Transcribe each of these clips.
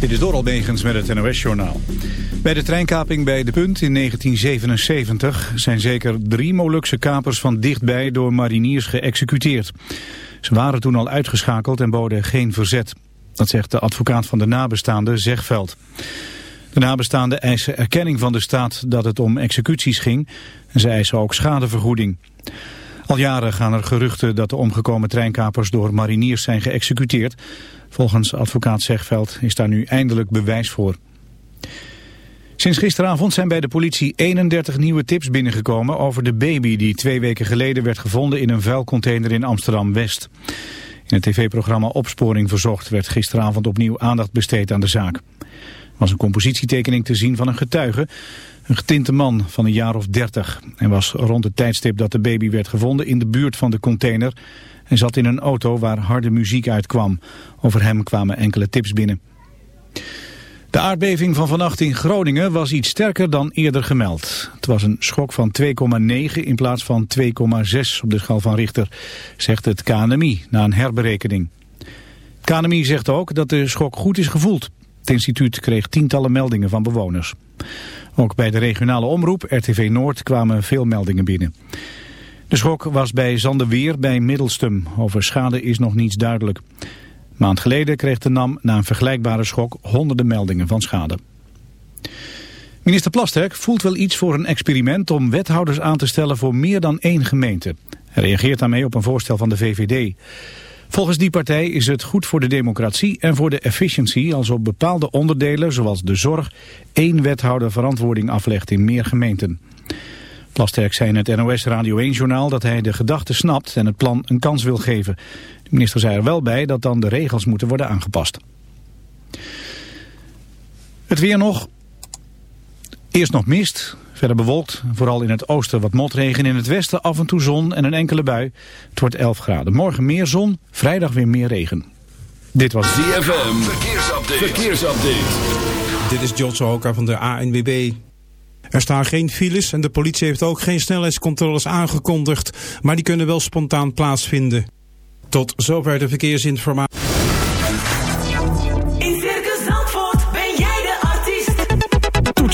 Dit is Begens met het NOS-journaal. Bij de treinkaping bij De Punt in 1977 zijn zeker drie Molukse kapers van dichtbij door mariniers geëxecuteerd. Ze waren toen al uitgeschakeld en boden geen verzet. Dat zegt de advocaat van de nabestaande Zegveld. De nabestaanden eisen erkenning van de staat dat het om executies ging en ze eisen ook schadevergoeding. Al jaren gaan er geruchten dat de omgekomen treinkapers door mariniers zijn geëxecuteerd. Volgens advocaat Zegveld is daar nu eindelijk bewijs voor. Sinds gisteravond zijn bij de politie 31 nieuwe tips binnengekomen over de baby die twee weken geleden werd gevonden in een vuilcontainer in Amsterdam-West. In het tv-programma Opsporing Verzocht werd gisteravond opnieuw aandacht besteed aan de zaak. Er was een compositietekening te zien van een getuige, een getinte man van een jaar of dertig. Hij was rond het tijdstip dat de baby werd gevonden in de buurt van de container en zat in een auto waar harde muziek uitkwam. Over hem kwamen enkele tips binnen. De aardbeving van vannacht in Groningen was iets sterker dan eerder gemeld. Het was een schok van 2,9 in plaats van 2,6 op de schaal van Richter, zegt het KNMI na een herberekening. Het KNMI zegt ook dat de schok goed is gevoeld. Het instituut kreeg tientallen meldingen van bewoners. Ook bij de regionale omroep, RTV Noord, kwamen veel meldingen binnen. De schok was bij Zanderweer bij Middelstum. Over schade is nog niets duidelijk. Een maand geleden kreeg de NAM na een vergelijkbare schok honderden meldingen van schade. Minister Plasterk voelt wel iets voor een experiment om wethouders aan te stellen voor meer dan één gemeente. Hij reageert daarmee op een voorstel van de VVD. Volgens die partij is het goed voor de democratie en voor de efficiëntie als op bepaalde onderdelen, zoals de zorg, één wethouder verantwoording aflegt in meer gemeenten. Plasterk zei in het NOS Radio 1-journaal dat hij de gedachte snapt en het plan een kans wil geven. De minister zei er wel bij dat dan de regels moeten worden aangepast. Het weer nog. Eerst nog mist, verder bewolkt. Vooral in het oosten wat motregen. In het westen af en toe zon en een enkele bui. Het wordt 11 graden. Morgen meer zon, vrijdag weer meer regen. Dit was DFM. Verkeersupdate. Verkeersupdate. Dit is John Sohoka van de ANWB. Er staan geen files en de politie heeft ook geen snelheidscontroles aangekondigd, maar die kunnen wel spontaan plaatsvinden. Tot zover de verkeersinformatie.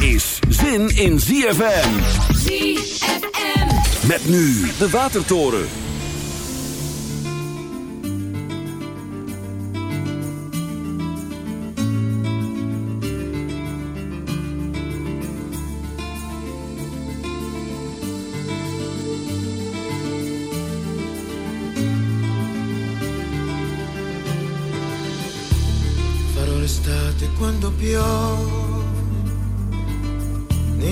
is zin in ZFM. ZFM. Met nu de Watertoren. Farò l'estate quando piove,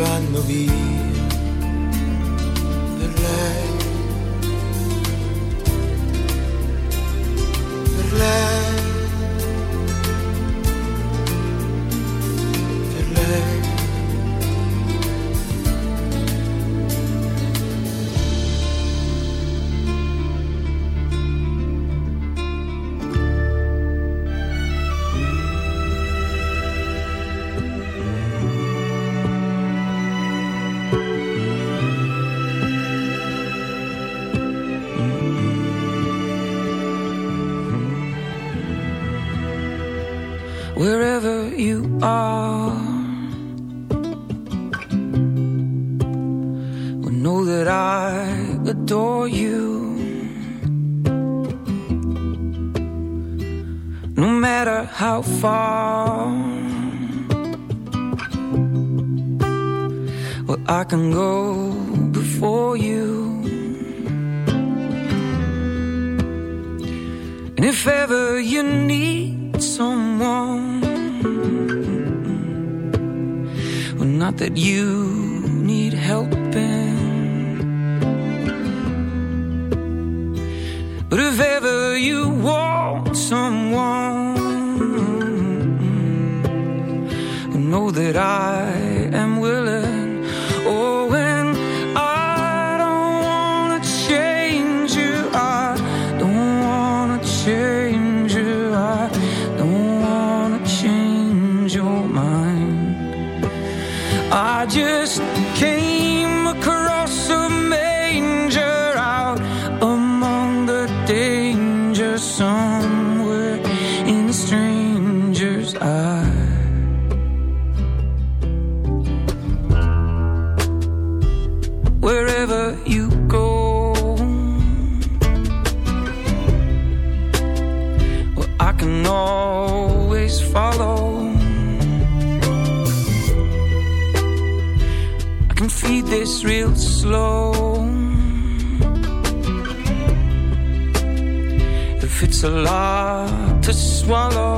vanno via per lei. swallow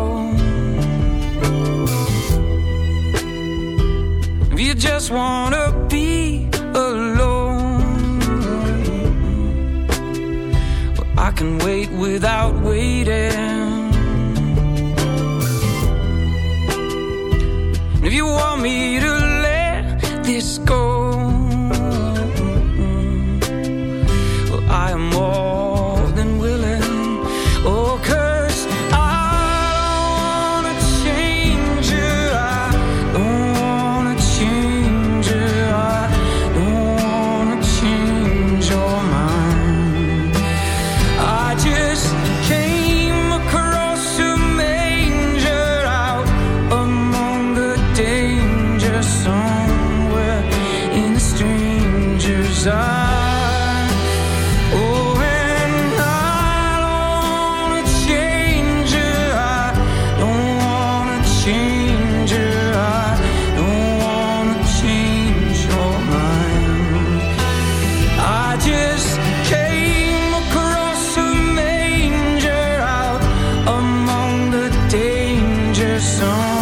gone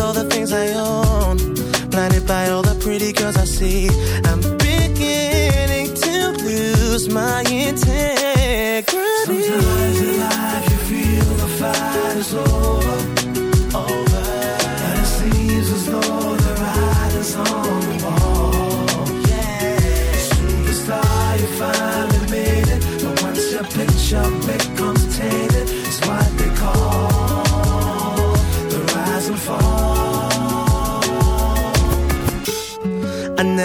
all the things I own, blinded by all the pretty girls I see. I'm beginning to lose my integrity. Sometimes in life you feel the fight is over.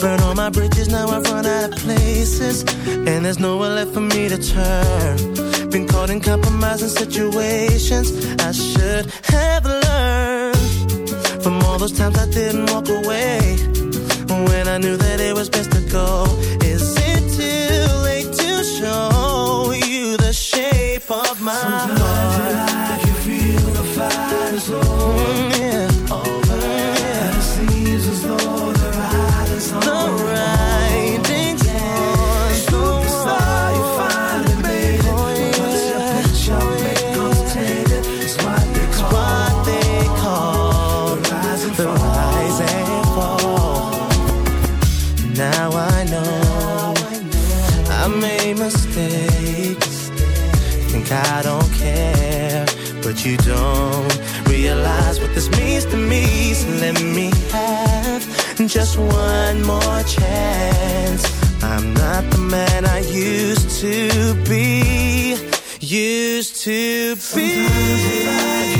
Burn all my bridges, now I've run out of places. And there's nowhere left for me to turn. Been caught in compromising situations. I should have learned from all those times I didn't walk away. When I knew that it was best to go me, so let me have just one more chance. I'm not the man I used to be, used to be.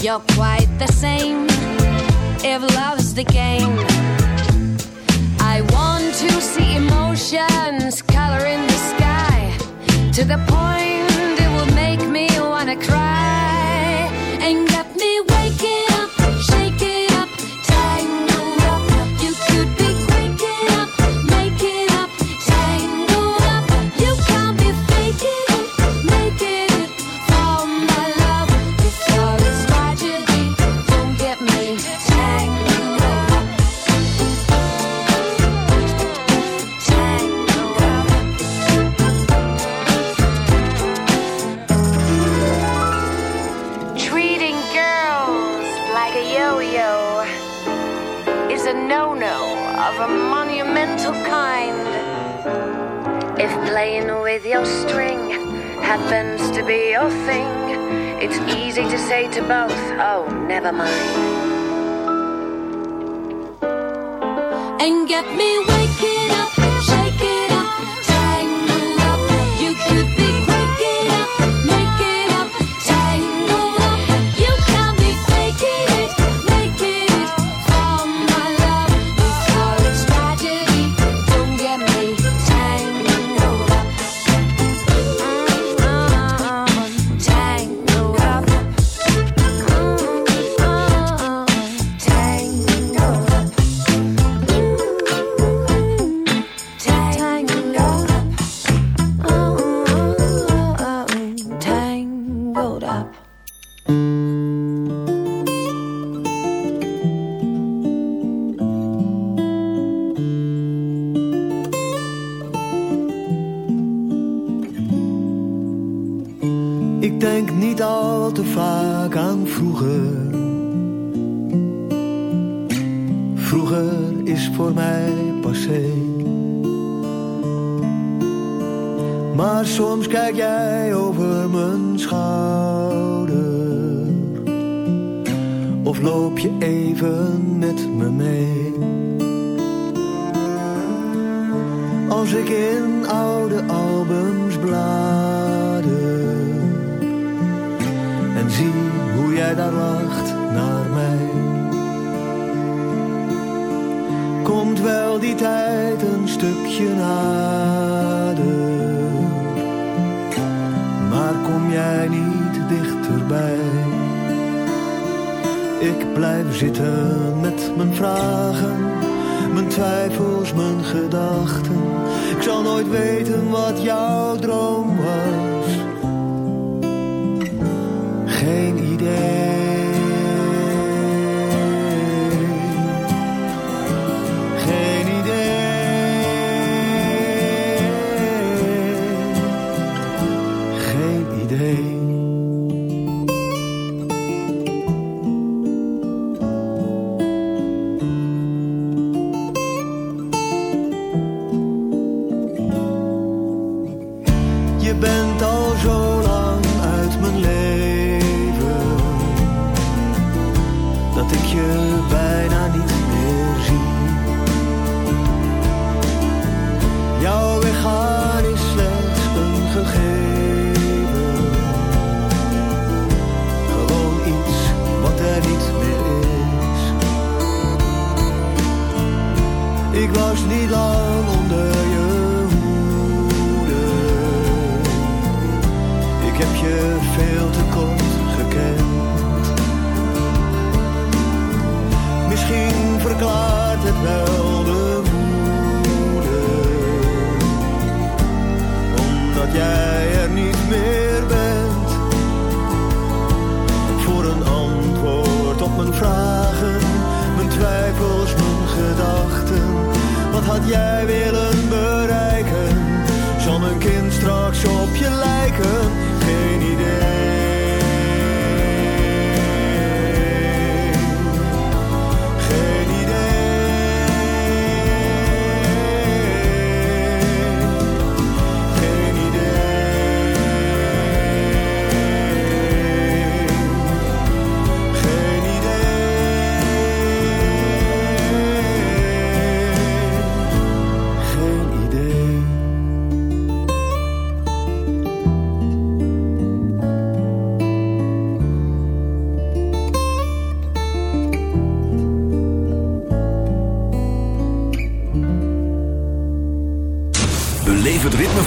You're quite the same if love's the game. I want to see emotions coloring the sky to the point of mind.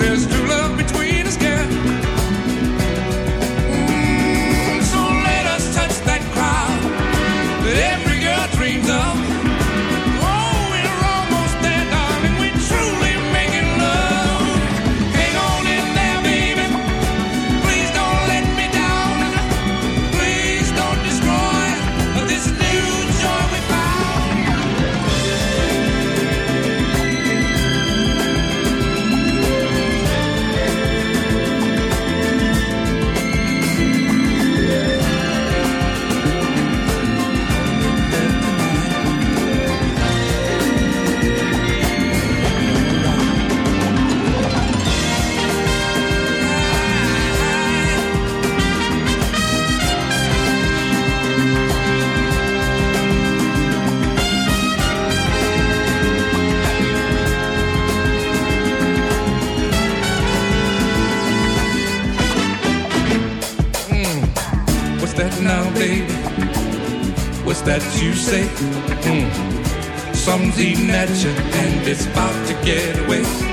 there's two say, mm. eating at you and it's about to get away.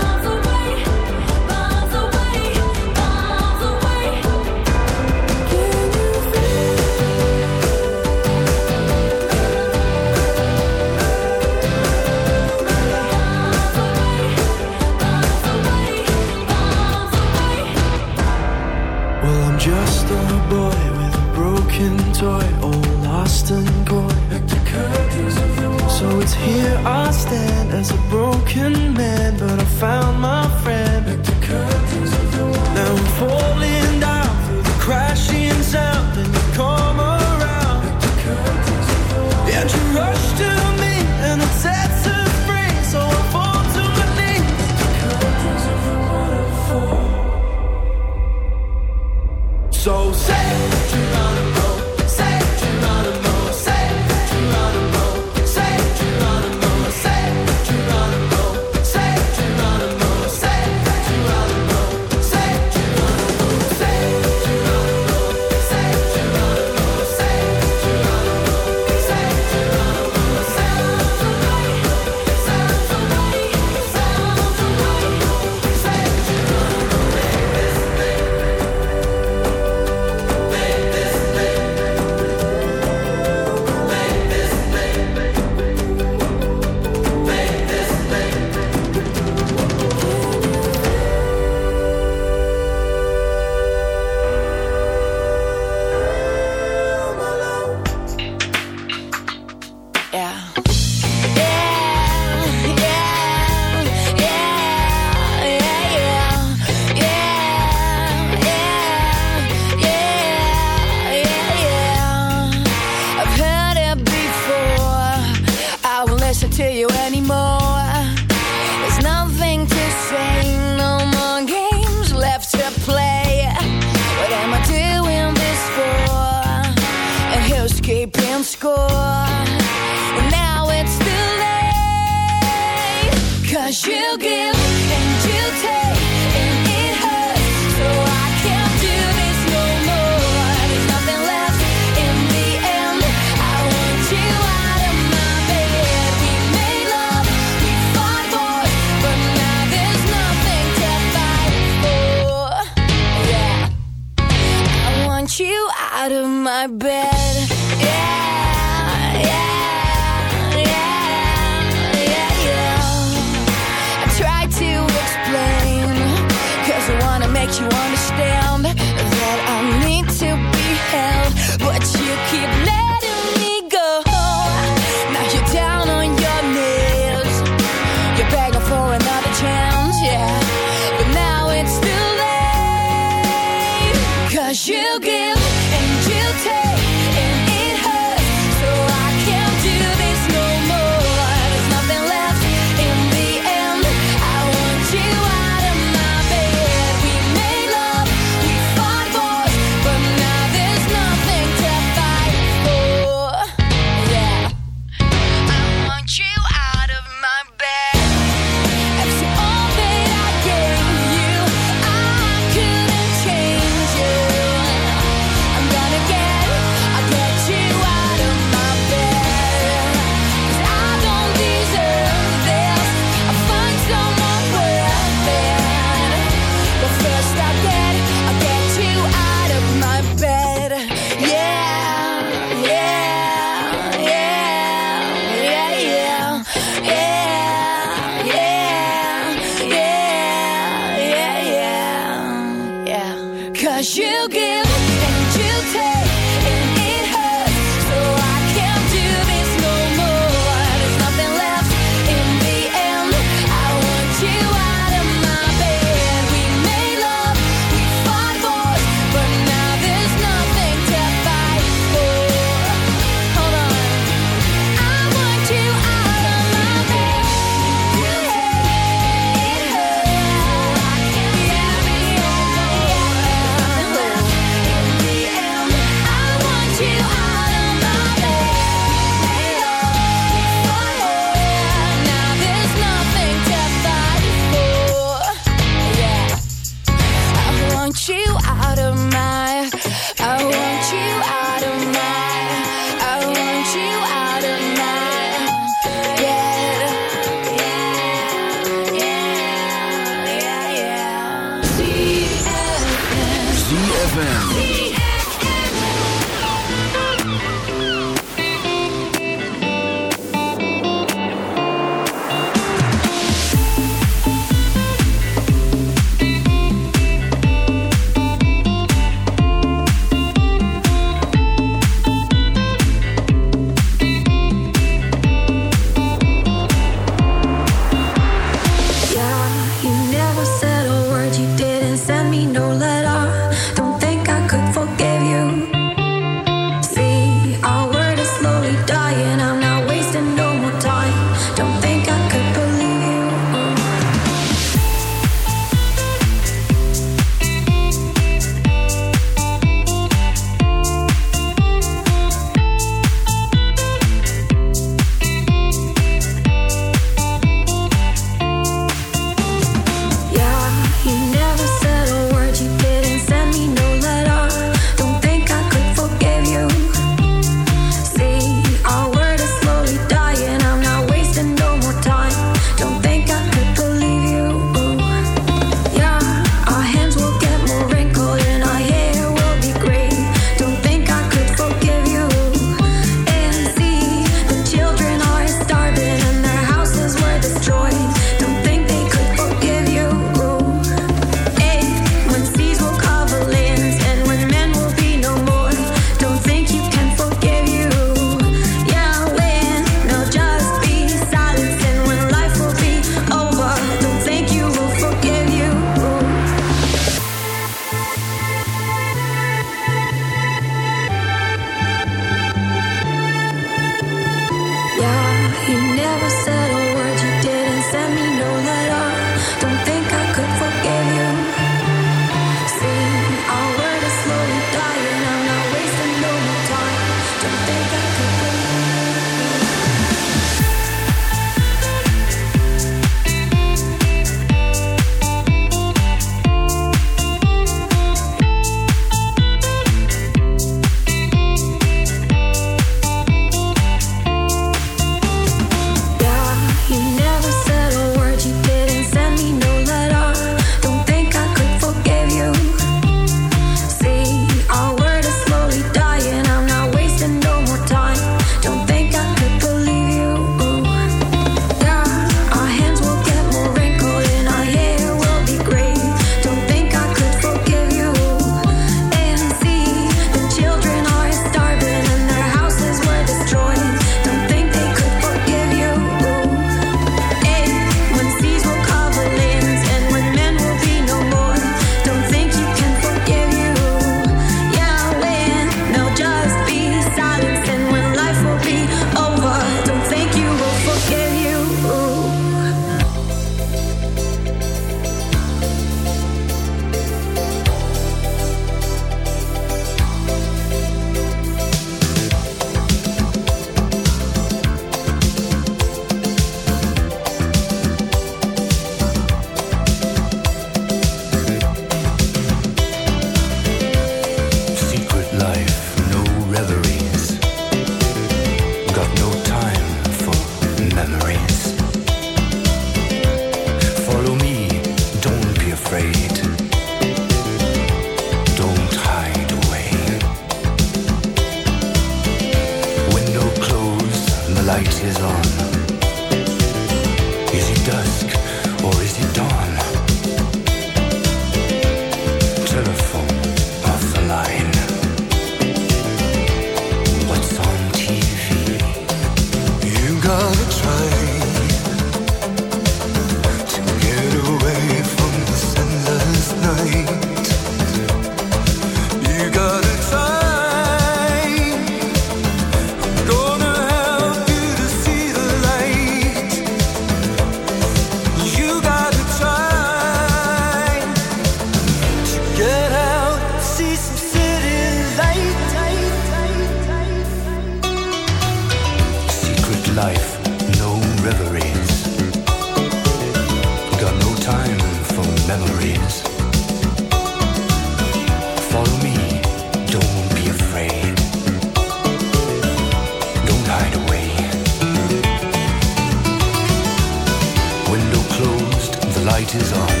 light is on.